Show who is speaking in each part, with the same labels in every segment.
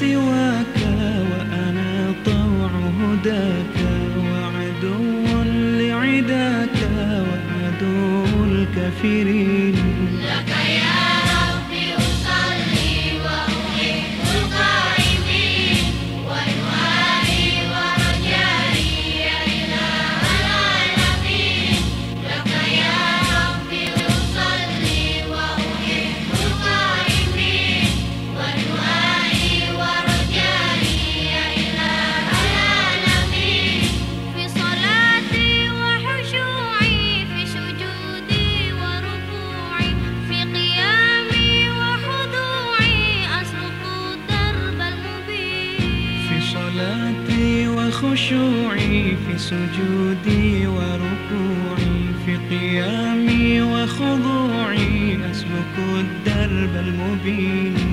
Speaker 1: سواك وأنا طوع هداك وعدو لعداك وعدو الكافرين. خشوعي في سجودي وركوعي في قيامي وخضوعي. أسلك الدرب المبين.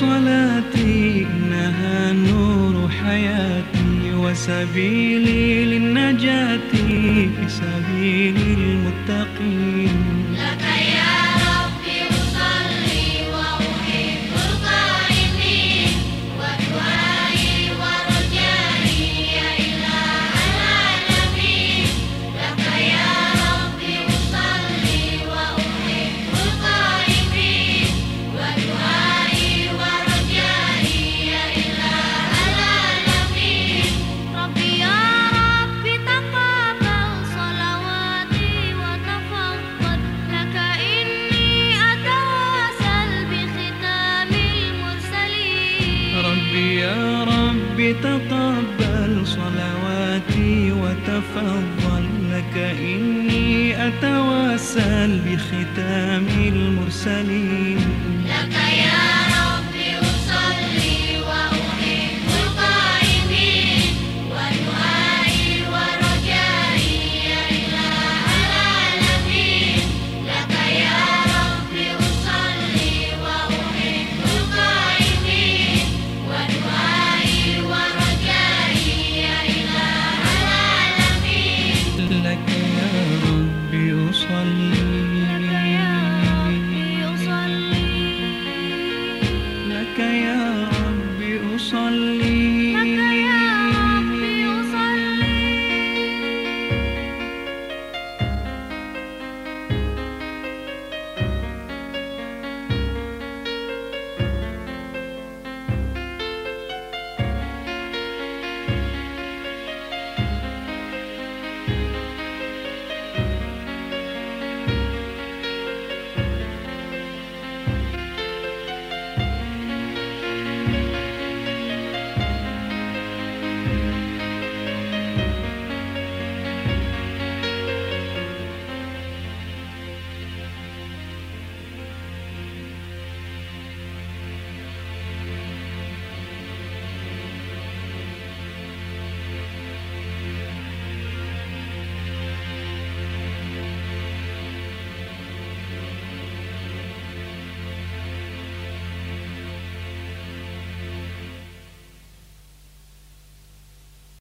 Speaker 2: صلاتي
Speaker 1: إنها نور حياتي. وسبيلي للنجاة في سبيل المتقين تقبل صلواتي وتفضل لك. إني
Speaker 2: أتوسل بختام المرسلين.
Speaker 1: لك al